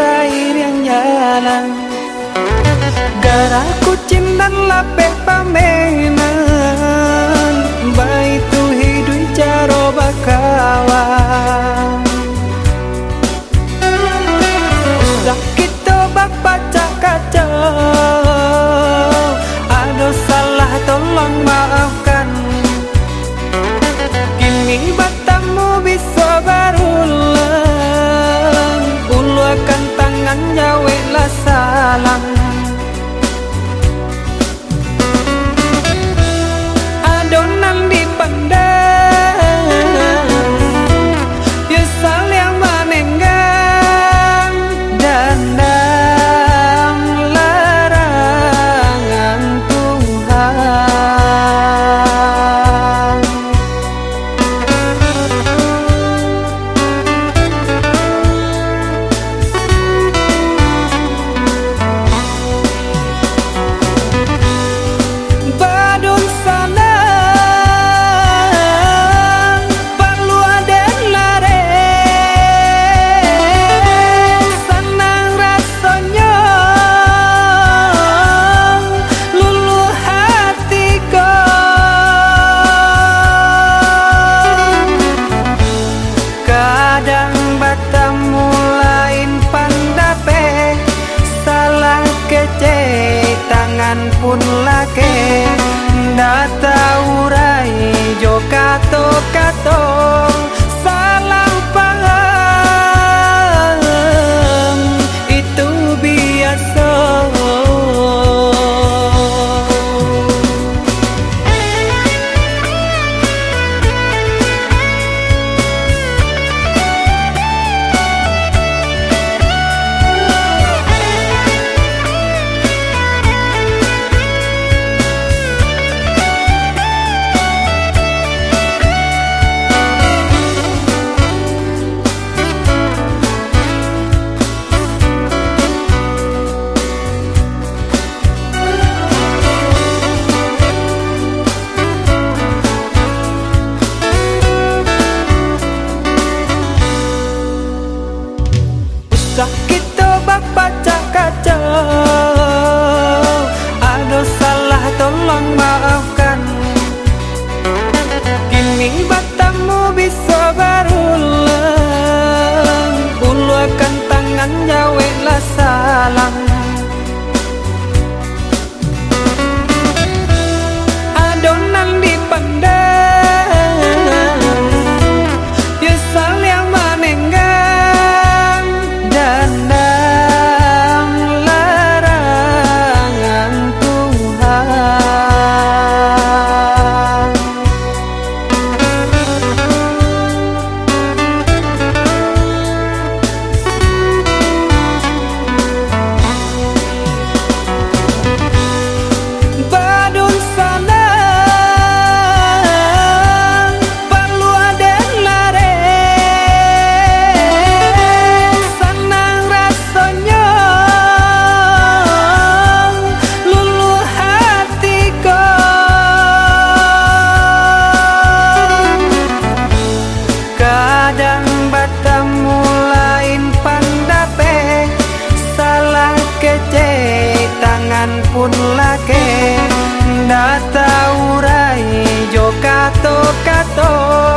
air yang jalan Darah kucing dan lapeh pamena. la que nata urai yo kato kato. Memaafkan Kini batamu bisa berulang Uluakan tangannya jawablah salam toca todo.